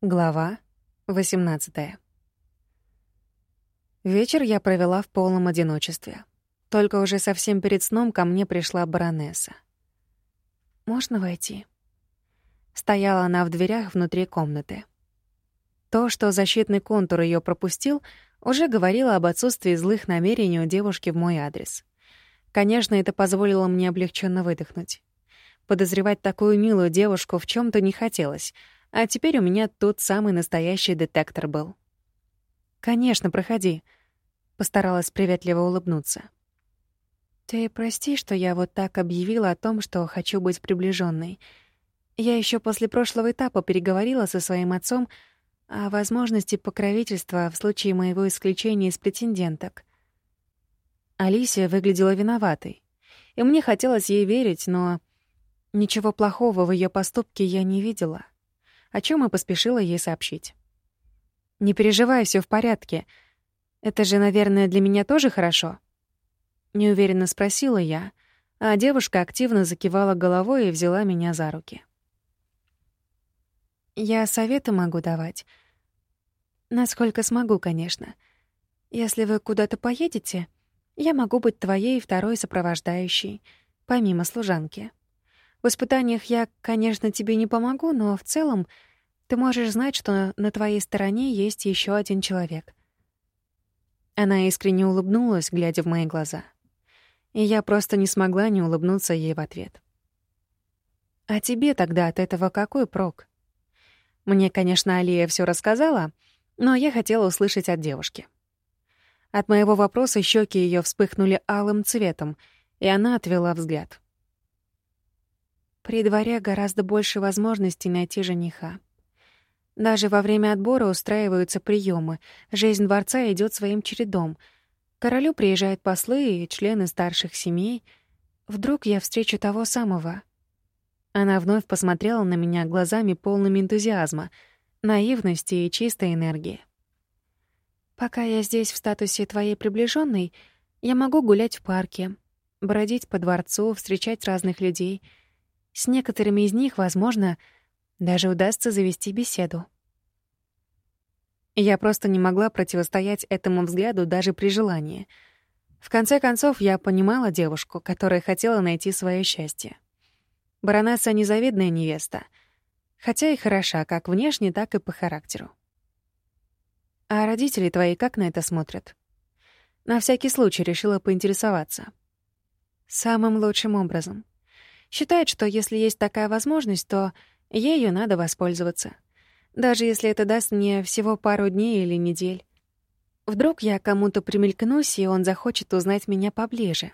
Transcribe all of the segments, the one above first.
Глава 18. Вечер я провела в полном одиночестве. Только уже совсем перед сном ко мне пришла баронесса. «Можно войти?» Стояла она в дверях внутри комнаты. То, что защитный контур ее пропустил, уже говорило об отсутствии злых намерений у девушки в мой адрес. Конечно, это позволило мне облегченно выдохнуть. Подозревать такую милую девушку в чем то не хотелось — а теперь у меня тот самый настоящий детектор был. «Конечно, проходи», — постаралась приветливо улыбнуться. «Ты прости, что я вот так объявила о том, что хочу быть приближенной. Я еще после прошлого этапа переговорила со своим отцом о возможности покровительства в случае моего исключения из претенденток. Алисия выглядела виноватой, и мне хотелось ей верить, но ничего плохого в ее поступке я не видела о чем и поспешила ей сообщить. «Не переживай, все в порядке. Это же, наверное, для меня тоже хорошо?» Неуверенно спросила я, а девушка активно закивала головой и взяла меня за руки. «Я советы могу давать. Насколько смогу, конечно. Если вы куда-то поедете, я могу быть твоей второй сопровождающей, помимо служанки». В испытаниях я, конечно, тебе не помогу, но в целом ты можешь знать, что на твоей стороне есть еще один человек. Она искренне улыбнулась, глядя в мои глаза. И я просто не смогла не улыбнуться ей в ответ. А тебе тогда от этого какой прок? Мне, конечно, Алия все рассказала, но я хотела услышать от девушки. От моего вопроса щеки ее вспыхнули алым цветом, и она отвела взгляд. При дворе гораздо больше возможностей найти жениха. Даже во время отбора устраиваются приемы. Жизнь дворца идет своим чередом. королю приезжают послы и члены старших семей. Вдруг я встречу того самого. Она вновь посмотрела на меня глазами полными энтузиазма, наивности и чистой энергии. Пока я здесь в статусе твоей приближенной, я могу гулять в парке, бродить по дворцу, встречать разных людей — с некоторыми из них, возможно, даже удастся завести беседу. Я просто не могла противостоять этому взгляду даже при желании. В конце концов, я понимала девушку, которая хотела найти свое счастье. Баронесса — незавидная невеста, хотя и хороша как внешне, так и по характеру. А родители твои как на это смотрят? На всякий случай решила поинтересоваться. Самым лучшим образом. Считает, что если есть такая возможность, то ею надо воспользоваться. Даже если это даст мне всего пару дней или недель. Вдруг я кому-то примелькнусь, и он захочет узнать меня поближе.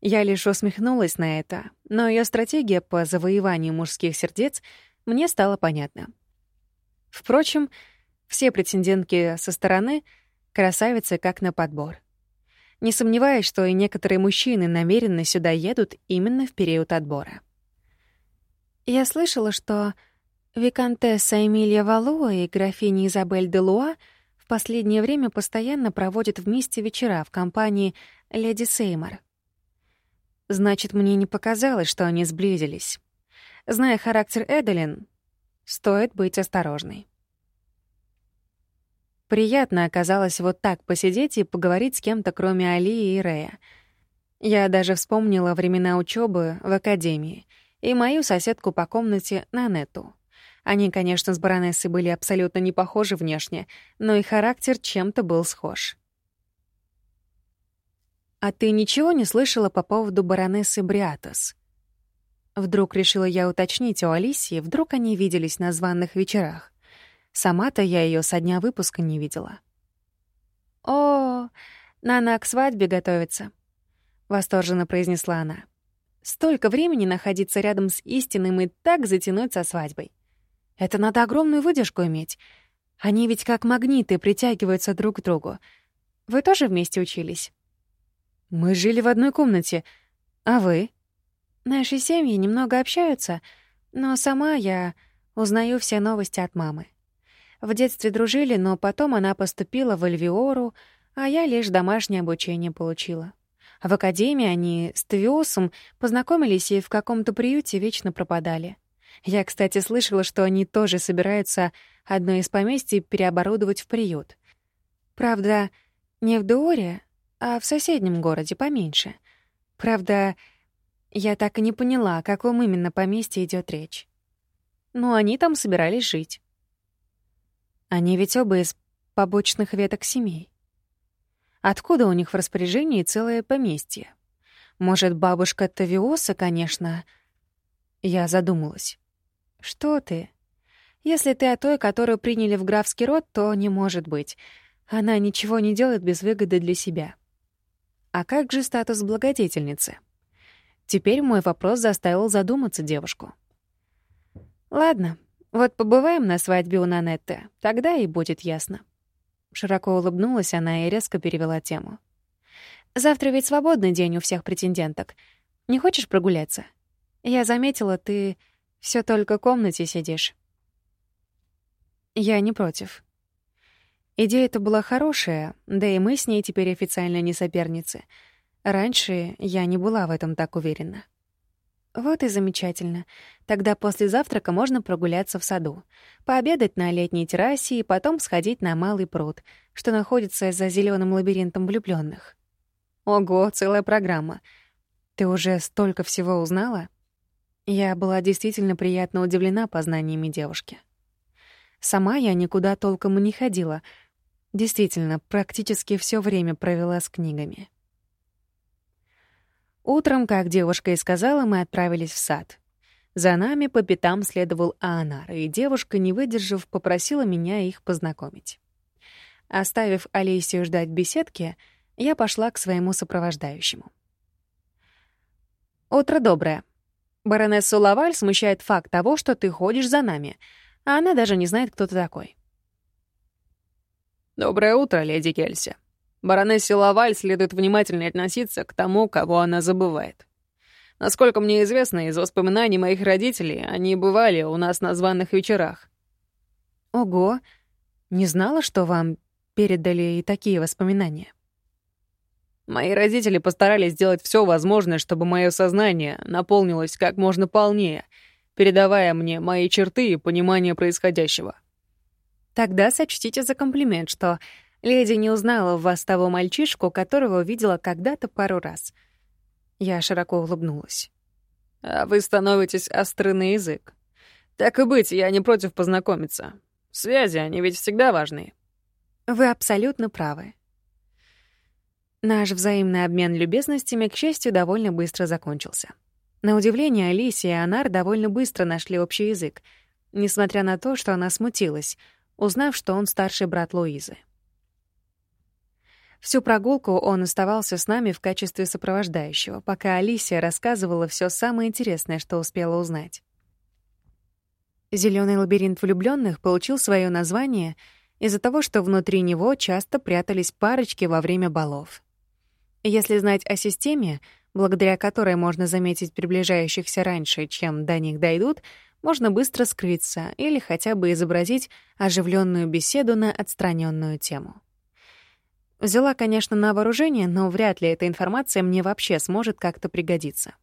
Я лишь усмехнулась на это, но ее стратегия по завоеванию мужских сердец мне стала понятна. Впрочем, все претендентки со стороны — красавицы как на подбор. Не сомневаюсь, что и некоторые мужчины намеренно сюда едут именно в период отбора. Я слышала, что виконтесса Эмилия Валуа и графиня Изабель де Луа в последнее время постоянно проводят вместе вечера в компании «Леди Сеймор». Значит, мне не показалось, что они сблизились. Зная характер Эделин, стоит быть осторожной. Приятно оказалось вот так посидеть и поговорить с кем-то, кроме Али и Рея. Я даже вспомнила времена учебы в академии и мою соседку по комнате Нанету. Они, конечно, с баронессой были абсолютно не похожи внешне, но и характер чем-то был схож. «А ты ничего не слышала по поводу баронессы Бриатос?» Вдруг решила я уточнить у Алисии, вдруг они виделись на званных вечерах. Сама-то я ее со дня выпуска не видела. «О, Нана к свадьбе готовится», — восторженно произнесла она. «Столько времени находиться рядом с истинным и так затянуть со свадьбой. Это надо огромную выдержку иметь. Они ведь как магниты притягиваются друг к другу. Вы тоже вместе учились?» «Мы жили в одной комнате. А вы?» «Наши семьи немного общаются, но сама я узнаю все новости от мамы. В детстве дружили, но потом она поступила в Эльвиору, а я лишь домашнее обучение получила. В академии они с Твиосом познакомились и в каком-то приюте вечно пропадали. Я, кстати, слышала, что они тоже собираются одно из поместий переоборудовать в приют. Правда, не в Дуоре, а в соседнем городе поменьше. Правда, я так и не поняла, о каком именно поместье идет речь. Но они там собирались жить. Они ведь оба из побочных веток семей. Откуда у них в распоряжении целое поместье? Может, бабушка Тавиоса, конечно. Я задумалась. Что ты? Если ты о той, которую приняли в графский род, то не может быть. Она ничего не делает без выгоды для себя. А как же статус благодетельницы? Теперь мой вопрос заставил задуматься девушку. Ладно, вот побываем на свадьбе у Нанетты, тогда и будет ясно. Широко улыбнулась она и резко перевела тему. Завтра ведь свободный день у всех претенденток. Не хочешь прогуляться? Я заметила, ты все только в комнате сидишь. Я не против. Идея-то была хорошая, да и мы с ней теперь официально не соперницы. Раньше я не была в этом так уверена. Вот и замечательно. Тогда после завтрака можно прогуляться в саду, пообедать на летней террасе и потом сходить на малый пруд, что находится за зеленым лабиринтом влюбленных. Ого, целая программа. Ты уже столько всего узнала? Я была действительно приятно удивлена познаниями девушки. Сама я никуда толком не ходила — Действительно, практически все время провела с книгами. Утром, как девушка и сказала, мы отправились в сад. За нами по пятам следовал Аанар, и девушка, не выдержав, попросила меня их познакомить. Оставив Алисию ждать в беседке, я пошла к своему сопровождающему. «Утро доброе. Баронессу Лаваль смущает факт того, что ты ходишь за нами, а она даже не знает, кто ты такой. «Доброе утро, леди Кельси. Баронессе Лаваль следует внимательно относиться к тому, кого она забывает. Насколько мне известно, из воспоминаний моих родителей они бывали у нас на званых вечерах». «Ого! Не знала, что вам передали и такие воспоминания». Мои родители постарались сделать все возможное, чтобы мое сознание наполнилось как можно полнее, передавая мне мои черты и понимание происходящего. Тогда сочтите за комплимент, что леди не узнала в вас того мальчишку, которого видела когда-то пару раз. Я широко улыбнулась. А вы становитесь остры на язык. Так и быть, я не против познакомиться. Связи, они ведь всегда важны. Вы абсолютно правы. Наш взаимный обмен любезностями, к счастью, довольно быстро закончился. На удивление, Алисия и Анар довольно быстро нашли общий язык, несмотря на то, что она смутилась — узнав, что он старший брат Луизы. Всю прогулку он оставался с нами в качестве сопровождающего, пока Алисия рассказывала все самое интересное, что успела узнать. Зеленый лабиринт влюбленных получил свое название из-за того, что внутри него часто прятались парочки во время балов. Если знать о системе, благодаря которой можно заметить приближающихся раньше, чем до них дойдут — можно быстро скрыться или хотя бы изобразить оживленную беседу на отстраненную тему. Взяла, конечно, на вооружение, но вряд ли эта информация мне вообще сможет как-то пригодиться.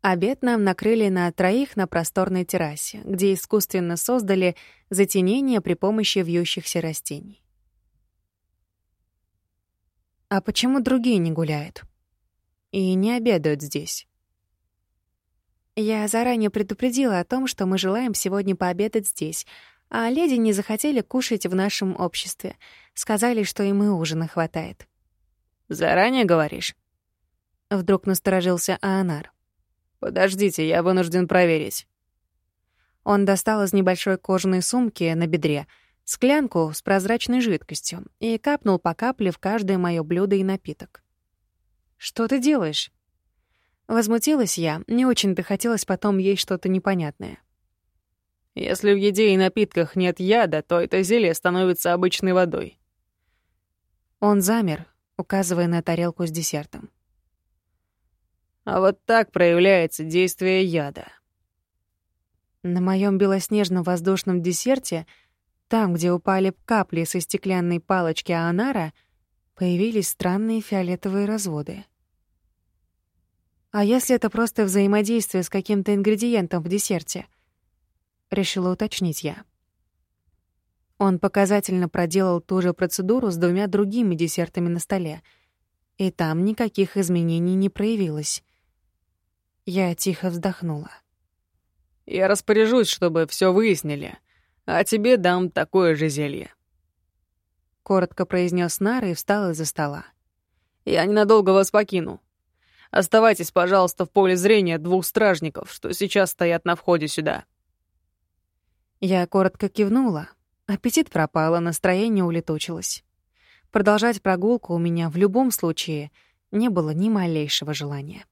Обед нам накрыли на троих на просторной террасе, где искусственно создали затенение при помощи вьющихся растений. А почему другие не гуляют? И не обедают здесь? Я заранее предупредила о том, что мы желаем сегодня пообедать здесь, а леди не захотели кушать в нашем обществе. Сказали, что им и ужина хватает. «Заранее говоришь?» Вдруг насторожился Аонар. «Подождите, я вынужден проверить». Он достал из небольшой кожаной сумки на бедре склянку с прозрачной жидкостью и капнул по капле в каждое моё блюдо и напиток. «Что ты делаешь?» Возмутилась я, не очень-то хотелось потом есть что-то непонятное. Если в еде и напитках нет яда, то это зелье становится обычной водой. Он замер, указывая на тарелку с десертом. А вот так проявляется действие яда. На моем белоснежном воздушном десерте, там, где упали капли со стеклянной палочки Аонара, появились странные фиолетовые разводы. А если это просто взаимодействие с каким-то ингредиентом в десерте? Решила уточнить я. Он показательно проделал ту же процедуру с двумя другими десертами на столе, и там никаких изменений не проявилось. Я тихо вздохнула. «Я распоряжусь, чтобы все выяснили, а тебе дам такое же зелье». Коротко произнес Нара и встал из-за стола. «Я ненадолго вас покину. Оставайтесь, пожалуйста, в поле зрения двух стражников, что сейчас стоят на входе сюда». Я коротко кивнула. Аппетит пропал, а настроение улетучилось. Продолжать прогулку у меня в любом случае не было ни малейшего желания.